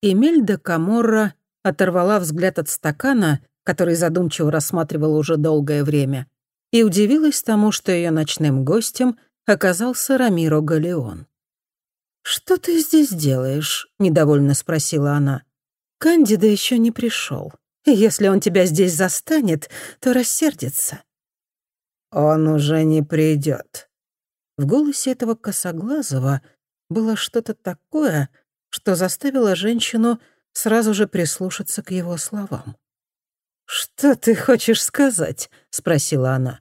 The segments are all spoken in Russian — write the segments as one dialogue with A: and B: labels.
A: Эмельда Каморра оторвала взгляд от стакана, который задумчиво рассматривала уже долгое время, и удивилась тому, что ее ночным гостем оказался Рамиро Галеон. «Что ты здесь делаешь?» — недовольно спросила она. «Кандида еще не пришел. Если он тебя здесь застанет, то рассердится».
B: «Он уже не придет.
A: В голосе этого косоглазого было что-то такое, что заставило женщину сразу же прислушаться к его словам. «Что ты хочешь сказать?» — спросила она.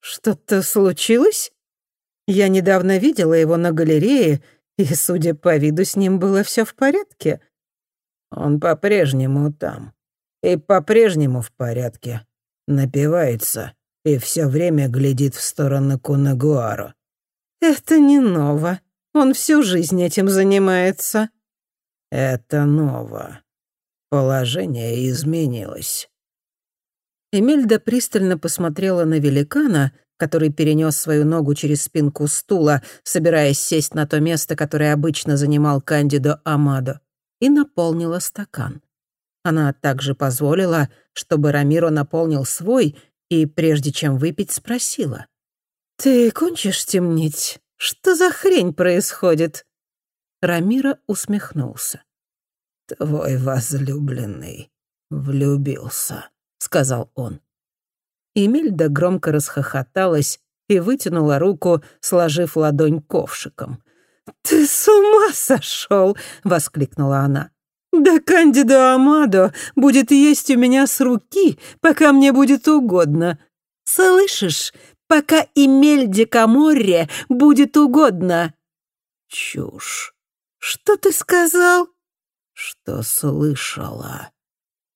A: «Что-то случилось? Я недавно видела его на галерее, и, судя по виду, с ним было все в порядке».
B: «Он по-прежнему там. И по-прежнему в порядке. Напивается и все время глядит в сторону Кунагуару».
A: «Это не ново. Он всю жизнь этим занимается».
B: «Это ново. Положение изменилось».
A: Эмильда пристально посмотрела на великана, который перенес свою ногу через спинку стула, собираясь сесть на то место, которое обычно занимал Кандидо Амадо, и наполнила стакан. Она также позволила, чтобы Рамиро наполнил свой, и, прежде чем выпить, спросила. «Ты кончишь темнеть? Что за хрень происходит?» Рамира усмехнулся.
B: «Твой возлюбленный влюбился», — сказал он.
A: Эмильда громко расхохоталась и вытянула руку, сложив ладонь ковшиком. «Ты с ума сошел!» — воскликнула она. «Да Кандидо Амадо будет есть у меня с руки, пока мне будет угодно. Слышишь, пока Эмельде Каморре будет угодно».
B: «Чушь».
A: «Что ты сказал?»
B: «Что слышала.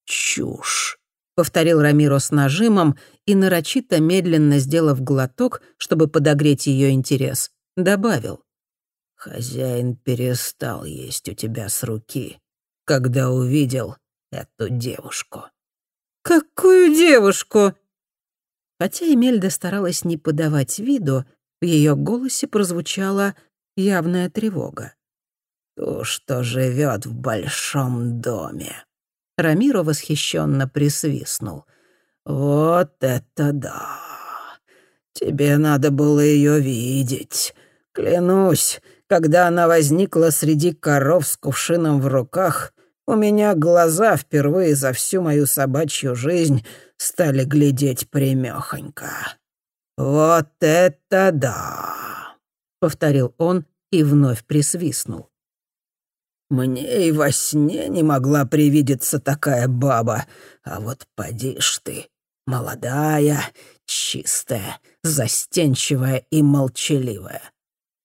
B: Чушь».
A: — повторил Рамиро с нажимом и, нарочито медленно сделав глоток, чтобы подогреть ее интерес, добавил.
B: «Хозяин перестал есть у тебя с руки, когда увидел эту девушку».
A: «Какую девушку?» Хотя Эмельда старалась не подавать виду, в ее голосе прозвучала явная тревога.
B: «Ту, что живет в большом доме».
A: Рамиро восхищенно присвистнул.
B: «Вот это да! Тебе надо было ее видеть. Клянусь, когда она возникла среди коров с кувшином в руках, у меня глаза впервые за всю мою собачью жизнь стали глядеть примёхонько. Вот это да!» — повторил он и вновь присвистнул. Мне и во сне не могла привидеться такая баба. А вот поди ж ты, молодая, чистая, застенчивая и молчаливая.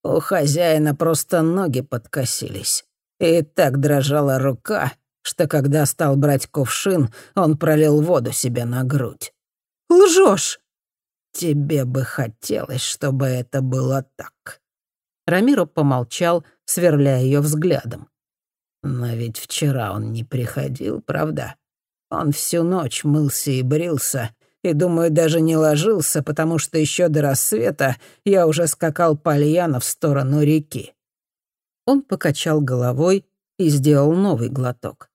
B: У хозяина просто ноги подкосились. И так дрожала рука, что когда стал брать кувшин, он пролил воду себе на грудь.
A: «Лжёшь!»
B: «Тебе бы хотелось, чтобы это было так».
A: Рамиро помолчал, сверляя ее взглядом.
B: Но ведь вчера он не приходил, правда? Он всю ночь мылся и брился, и, думаю, даже не ложился, потому что еще до рассвета я уже скакал по Альяна в сторону реки.
A: Он покачал головой и сделал новый глоток.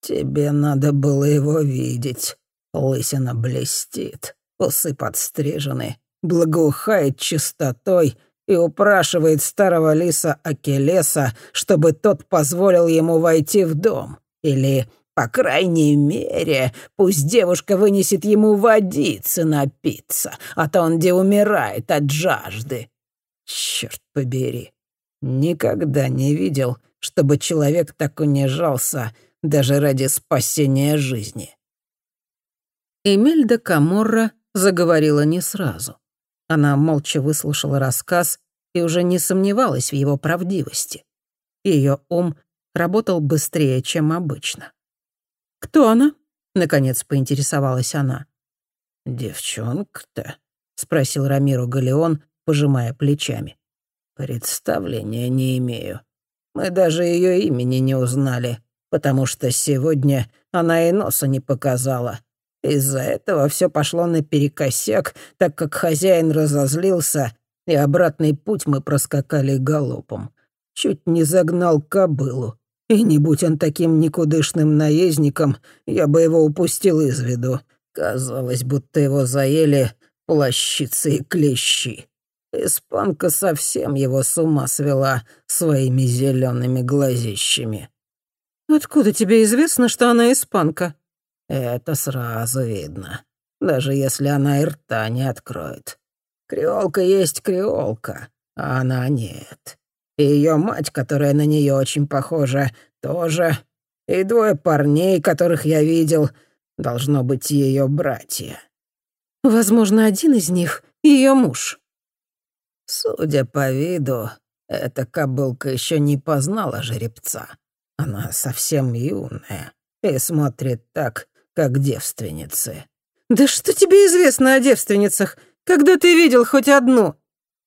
B: «Тебе надо было его видеть. Лысина блестит, усы подстрижены, благоухает чистотой и упрашивает старого лиса Акелеса, чтобы тот позволил ему войти в дом. Или, по крайней мере, пусть девушка вынесет ему водицы напиться, а то он где умирает от жажды. Черт побери, никогда не видел, чтобы человек так унижался даже ради спасения жизни.
A: Эмельда Каморра заговорила не сразу. Она молча выслушала рассказ и уже не сомневалась в его правдивости. Ее ум работал быстрее, чем обычно. «Кто она?» — наконец поинтересовалась она.
B: «Девчонка-то?» — спросил Рамиру Галеон, пожимая плечами. «Представления не имею. Мы даже ее имени не узнали, потому что сегодня она и носа не показала. Из-за этого все пошло наперекосяк, так как хозяин разозлился, и обратный путь мы проскакали галопом. Чуть не загнал кобылу, И не будь он таким никудышным наездником, я бы его упустил из виду. Казалось, будто его заели плащицы и клещи. Испанка совсем его с ума свела своими зелеными глазищами.
A: «Откуда тебе известно, что она испанка?»
B: «Это сразу видно, даже если она и рта не откроет. Креолка есть креолка, а она нет. И ее мать, которая на нее очень похожа, тоже. И двое парней, которых я видел, должно быть ее братья.
A: Возможно, один из них — ее муж.
B: Судя по виду, эта кобылка еще не познала жеребца. Она совсем юная и смотрит так, как девственницы.
A: «Да что тебе известно о девственницах? Когда ты видел хоть одну?»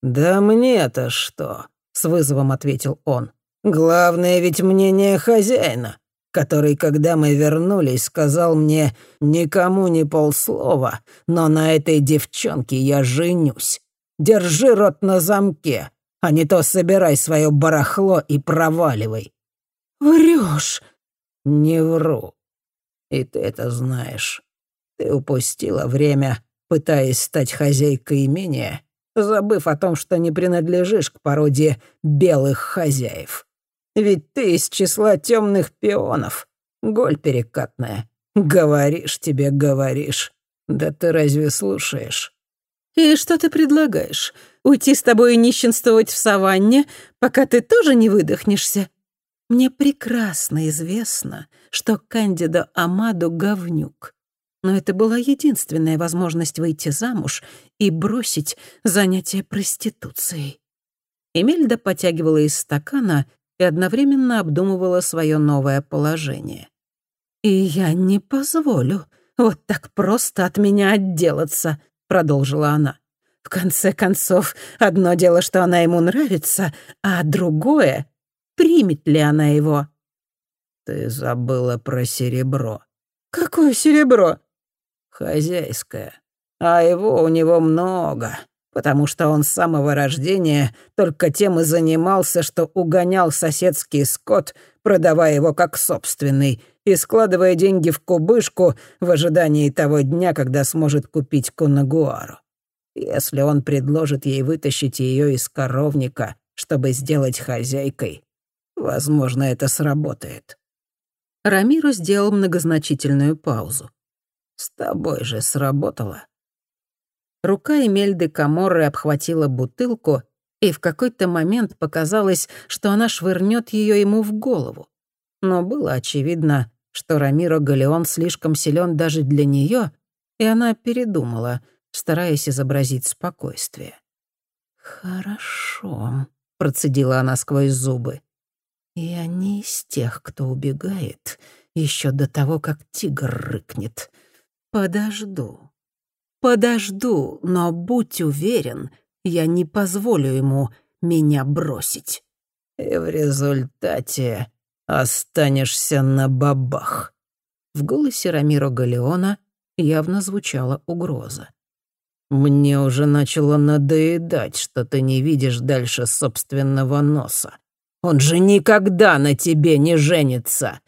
B: «Да мне-то что?» — с вызовом ответил он. «Главное ведь мнение хозяина, который, когда мы вернулись, сказал мне никому не полслова, но на этой девчонке я женюсь. Держи рот на замке, а не то собирай свое барахло и проваливай».
A: «Врёшь!»
B: «Не вру. И ты это знаешь. Ты упустила время, пытаясь стать хозяйкой имения, забыв о том, что не принадлежишь к породе белых хозяев. Ведь ты из числа темных пионов. Голь перекатная. Говоришь тебе, говоришь. Да ты разве слушаешь?
A: «И что ты предлагаешь? Уйти с тобой и нищенствовать в саванне, пока ты тоже не выдохнешься? Мне прекрасно известно, что Кандидо Амадо — говнюк. Но это была единственная возможность выйти замуж и бросить занятие проституцией. Эмельда потягивала из стакана и одновременно обдумывала свое новое положение. «И я не позволю вот так просто от меня отделаться», — продолжила она. «В конце концов, одно дело, что она ему нравится, а другое — примет ли она его».
B: «Ты забыла про серебро».
A: «Какое серебро?»
B: «Хозяйское. А его у него много, потому что он с самого рождения только тем и занимался, что угонял соседский скот, продавая его как собственный, и складывая деньги в кубышку в ожидании того дня, когда сможет купить Кунагуару. Если он предложит ей вытащить ее из коровника, чтобы сделать хозяйкой, возможно, это сработает.
A: Рамиру сделал многозначительную паузу.
B: «С тобой же сработало».
A: Рука Эмельды Каморры обхватила бутылку, и в какой-то момент показалось, что она швырнет ее ему в голову. Но было очевидно, что Рамиро Галеон слишком силен даже для нее, и она передумала, стараясь изобразить спокойствие. «Хорошо», — процедила она сквозь зубы. «Я не из тех, кто убегает еще до того, как тигр рыкнет. Подожду. Подожду, но будь уверен, я не позволю ему меня бросить».
B: «И в результате «Останешься на бабах».
A: В голосе Рамиро Галеона явно звучала угроза.
B: «Мне уже начало надоедать, что ты не видишь дальше собственного носа. Он же никогда на тебе не женится!»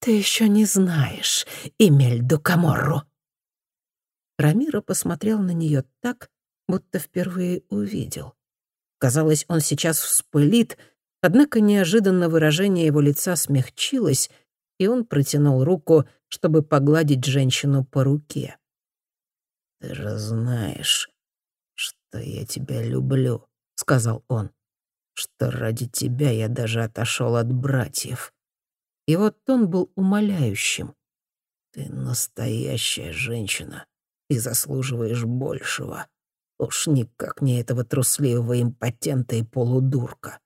A: «Ты еще не знаешь Эмельду Каморру». Рамиро посмотрел на нее так, будто впервые увидел. Казалось, он сейчас вспылит, Однако неожиданно выражение его лица смягчилось, и он протянул руку, чтобы погладить женщину по руке.
B: «Ты же знаешь, что я тебя люблю», — сказал он, «что ради тебя я даже отошел от братьев». И вот он был умоляющим. «Ты настоящая женщина и заслуживаешь большего. Уж никак не этого трусливого импотента и полудурка.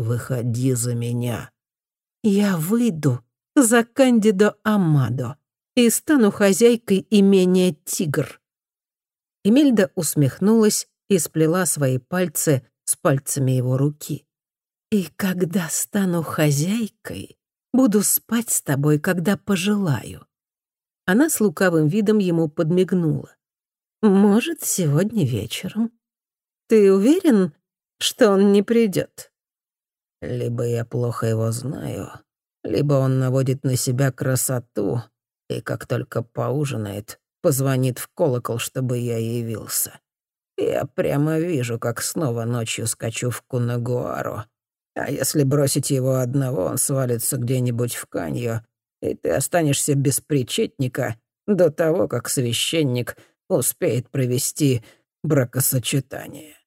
B: Выходи за меня».
A: «Я выйду за Кандидо Амадо и стану хозяйкой имения «Тигр». Эмельда усмехнулась и сплела свои пальцы с пальцами его руки. «И когда стану хозяйкой, буду спать с тобой, когда пожелаю». Она с лукавым видом ему подмигнула. «Может, сегодня вечером. Ты уверен, что он не придет?
B: Либо я плохо его знаю, либо он наводит на себя красоту, и как только поужинает, позвонит в колокол, чтобы я явился. Я прямо вижу, как снова ночью скачу в Кунагуару. А если бросить его одного, он свалится где-нибудь в Каньо, и ты останешься без причетника до того, как священник успеет провести бракосочетание.